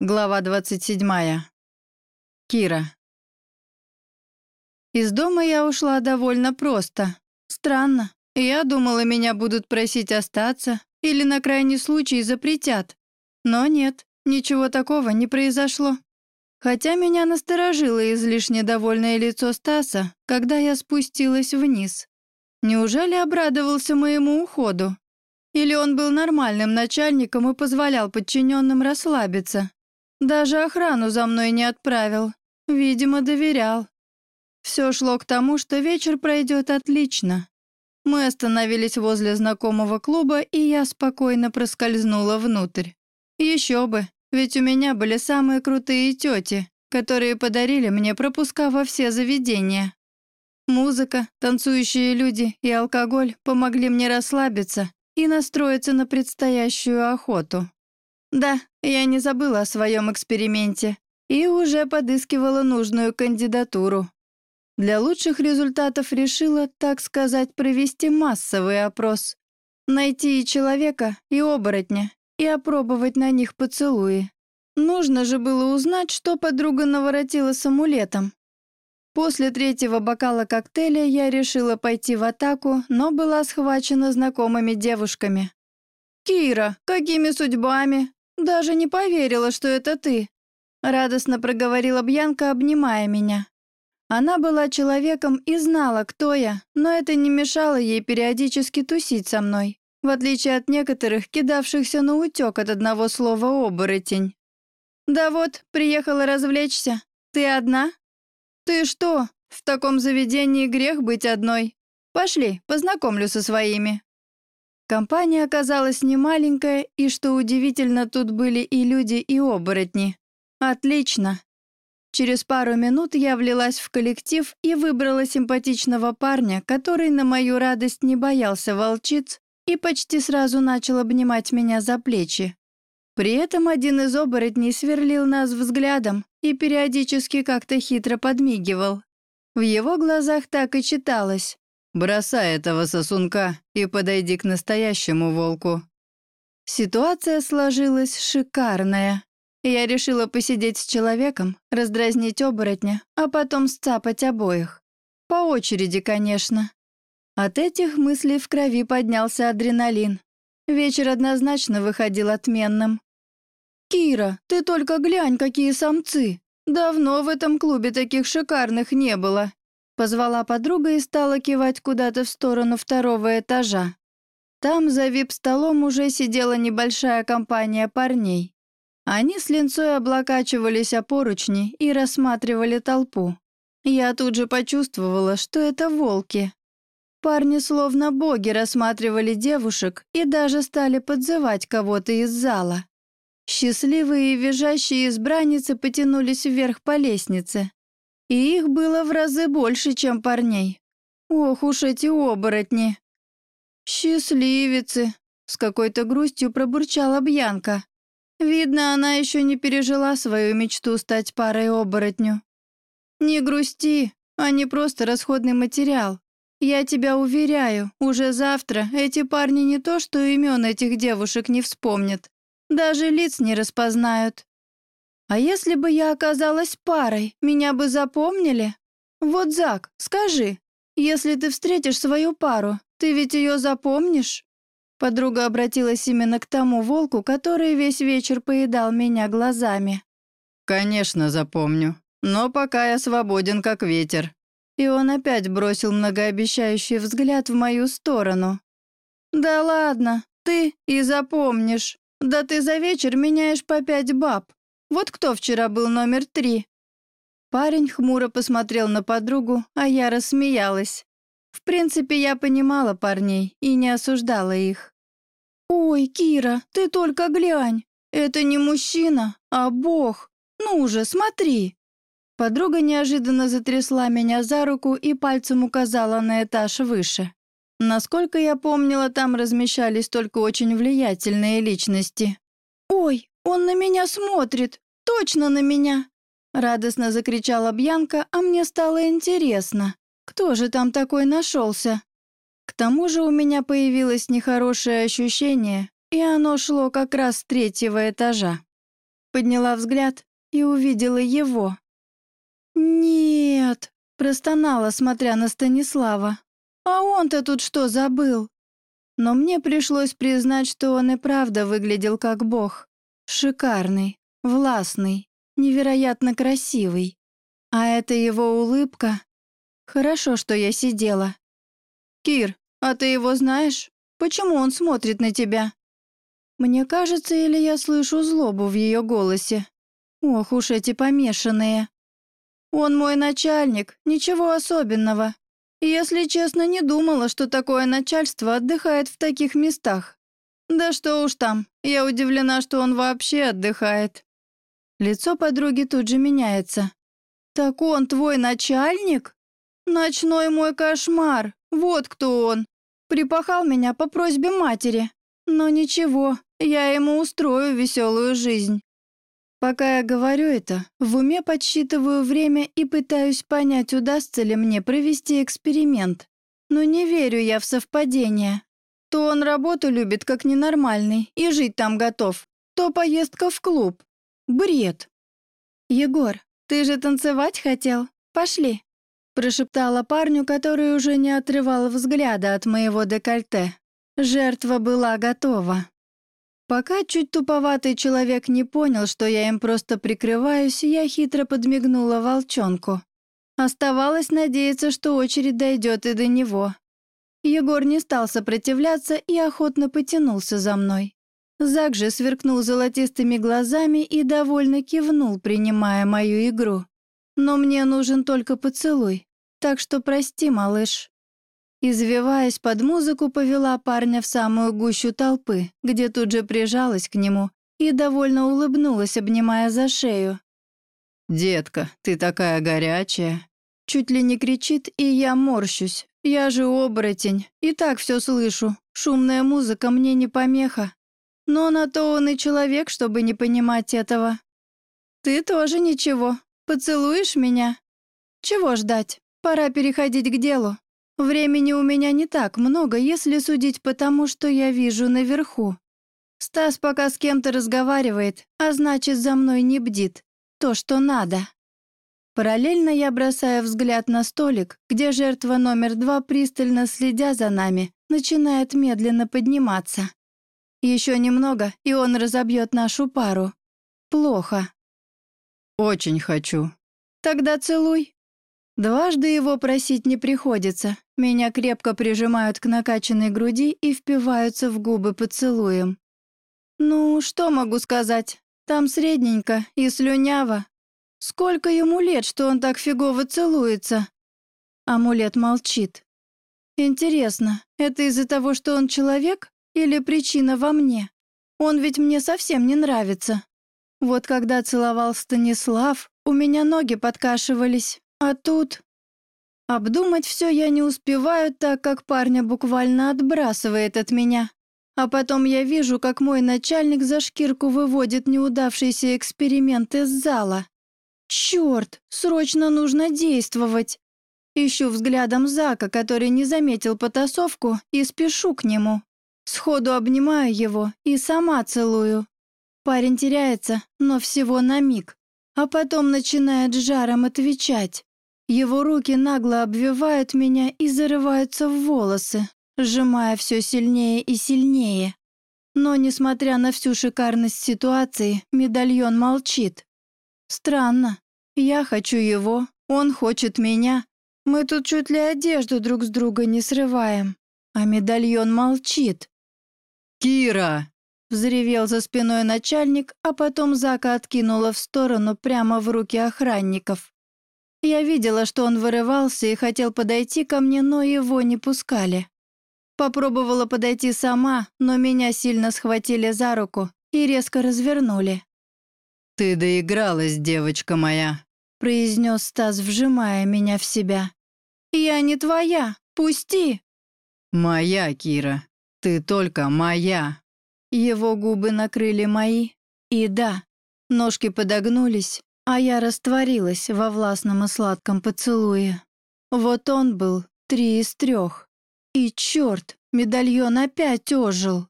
Глава 27. Кира. Из дома я ушла довольно просто. Странно. Я думала, меня будут просить остаться или на крайний случай запретят. Но нет, ничего такого не произошло. Хотя меня насторожило излишне довольное лицо Стаса, когда я спустилась вниз. Неужели обрадовался моему уходу? Или он был нормальным начальником и позволял подчиненным расслабиться? Даже охрану за мной не отправил. Видимо, доверял. Все шло к тому, что вечер пройдет отлично. Мы остановились возле знакомого клуба, и я спокойно проскользнула внутрь. Еще бы, ведь у меня были самые крутые тети, которые подарили мне пропуска во все заведения. Музыка, танцующие люди и алкоголь помогли мне расслабиться и настроиться на предстоящую охоту. Да, я не забыла о своем эксперименте и уже подыскивала нужную кандидатуру. Для лучших результатов решила, так сказать, провести массовый опрос. Найти и человека, и оборотня, и опробовать на них поцелуи. Нужно же было узнать, что подруга наворотила с амулетом. После третьего бокала коктейля я решила пойти в атаку, но была схвачена знакомыми девушками. «Кира, какими судьбами? «Даже не поверила, что это ты», — радостно проговорила Бьянка, обнимая меня. Она была человеком и знала, кто я, но это не мешало ей периодически тусить со мной, в отличие от некоторых, кидавшихся на утек от одного слова «оборотень». «Да вот, приехала развлечься. Ты одна?» «Ты что, в таком заведении грех быть одной? Пошли, познакомлю со своими». Компания оказалась немаленькая, и, что удивительно, тут были и люди, и оборотни. Отлично. Через пару минут я влилась в коллектив и выбрала симпатичного парня, который на мою радость не боялся волчиц и почти сразу начал обнимать меня за плечи. При этом один из оборотней сверлил нас взглядом и периодически как-то хитро подмигивал. В его глазах так и читалось Бросай этого сосунка и подойди к настоящему волку». Ситуация сложилась шикарная. Я решила посидеть с человеком, раздразнить оборотня, а потом сцапать обоих. По очереди, конечно. От этих мыслей в крови поднялся адреналин. Вечер однозначно выходил отменным. «Кира, ты только глянь, какие самцы! Давно в этом клубе таких шикарных не было!» Позвала подруга и стала кивать куда-то в сторону второго этажа. Там за вип-столом уже сидела небольшая компания парней. Они с линцой облокачивались о поручни и рассматривали толпу. Я тут же почувствовала, что это волки. Парни словно боги рассматривали девушек и даже стали подзывать кого-то из зала. Счастливые и визжащие избранницы потянулись вверх по лестнице. И их было в разы больше, чем парней. Ох уж эти оборотни. «Счастливицы!» — с какой-то грустью пробурчала Бьянка. Видно, она еще не пережила свою мечту стать парой оборотню. «Не грусти, они просто расходный материал. Я тебя уверяю, уже завтра эти парни не то что имен этих девушек не вспомнят, даже лиц не распознают. А если бы я оказалась парой, меня бы запомнили? Вот, Зак, скажи, если ты встретишь свою пару, ты ведь ее запомнишь?» Подруга обратилась именно к тому волку, который весь вечер поедал меня глазами. «Конечно, запомню. Но пока я свободен, как ветер». И он опять бросил многообещающий взгляд в мою сторону. «Да ладно, ты и запомнишь. Да ты за вечер меняешь по пять баб. Вот кто вчера был номер три?» Парень хмуро посмотрел на подругу, а я рассмеялась. В принципе, я понимала парней и не осуждала их. «Ой, Кира, ты только глянь! Это не мужчина, а бог! Ну уже, смотри!» Подруга неожиданно затрясла меня за руку и пальцем указала на этаж выше. Насколько я помнила, там размещались только очень влиятельные личности. «Ой, «Он на меня смотрит! Точно на меня!» Радостно закричала Бьянка, а мне стало интересно, кто же там такой нашелся. К тому же у меня появилось нехорошее ощущение, и оно шло как раз с третьего этажа. подняла взгляд и увидела его. «Нет!» — простонала, смотря на Станислава. «А он-то тут что забыл?» Но мне пришлось признать, что он и правда выглядел как бог. Шикарный, властный, невероятно красивый. А это его улыбка. Хорошо, что я сидела. «Кир, а ты его знаешь? Почему он смотрит на тебя?» Мне кажется, или я слышу злобу в ее голосе. Ох уж эти помешанные. Он мой начальник, ничего особенного. Если честно, не думала, что такое начальство отдыхает в таких местах. Да что уж там, я удивлена, что он вообще отдыхает. Лицо подруги тут же меняется. «Так он твой начальник? Ночной мой кошмар, вот кто он. Припахал меня по просьбе матери. Но ничего, я ему устрою веселую жизнь». Пока я говорю это, в уме подсчитываю время и пытаюсь понять, удастся ли мне провести эксперимент. Но не верю я в совпадение. То он работу любит как ненормальный и жить там готов, то поездка в клуб. Бред. «Егор, ты же танцевать хотел? Пошли!» Прошептала парню, который уже не отрывал взгляда от моего декольте. Жертва была готова. Пока чуть туповатый человек не понял, что я им просто прикрываюсь, я хитро подмигнула волчонку. Оставалось надеяться, что очередь дойдет и до него. Егор не стал сопротивляться и охотно потянулся за мной. Зак же сверкнул золотистыми глазами и довольно кивнул, принимая мою игру. Но мне нужен только поцелуй, так что прости, малыш. Извиваясь под музыку, повела парня в самую гущу толпы, где тут же прижалась к нему и довольно улыбнулась, обнимая за шею. «Детка, ты такая горячая!» Чуть ли не кричит, и я морщусь. Я же оборотень, и так все слышу. Шумная музыка мне не помеха. Но на то он и человек, чтобы не понимать этого. Ты тоже ничего. Поцелуешь меня? Чего ждать? Пора переходить к делу. Времени у меня не так много, если судить по тому, что я вижу наверху. Стас пока с кем-то разговаривает, а значит, за мной не бдит. То, что надо. Параллельно я бросаю взгляд на столик, где жертва номер два, пристально следя за нами, начинает медленно подниматься. Еще немного, и он разобьет нашу пару. Плохо. «Очень хочу». «Тогда целуй». Дважды его просить не приходится. Меня крепко прижимают к накачанной груди и впиваются в губы поцелуем. Ну, что могу сказать? Там средненько и слюняво. Сколько ему лет, что он так фигово целуется? Амулет молчит. Интересно, это из-за того, что он человек, или причина во мне? Он ведь мне совсем не нравится. Вот когда целовал Станислав, у меня ноги подкашивались, а тут... Обдумать все я не успеваю, так как парня буквально отбрасывает от меня. А потом я вижу, как мой начальник за шкирку выводит неудавшийся эксперимент из зала. Черт, срочно нужно действовать. Ищу взглядом Зака, который не заметил потасовку, и спешу к нему. Сходу обнимаю его и сама целую. Парень теряется, но всего на миг, а потом начинает жаром отвечать. Его руки нагло обвивают меня и зарываются в волосы, сжимая все сильнее и сильнее. Но, несмотря на всю шикарность ситуации, медальон молчит. Странно. Я хочу его, он хочет меня. Мы тут чуть ли одежду друг с друга не срываем. А медальон молчит. «Кира!» — взревел за спиной начальник, а потом Зака откинула в сторону прямо в руки охранников. Я видела, что он вырывался и хотел подойти ко мне, но его не пускали. Попробовала подойти сама, но меня сильно схватили за руку и резко развернули. «Ты доигралась, девочка моя», — произнес Стас, вжимая меня в себя. «Я не твоя, пусти!» «Моя, Кира, ты только моя!» Его губы накрыли мои, и да, ножки подогнулись, а я растворилась во властном и сладком поцелуе. Вот он был три из трех. И черт, медальон опять ожил.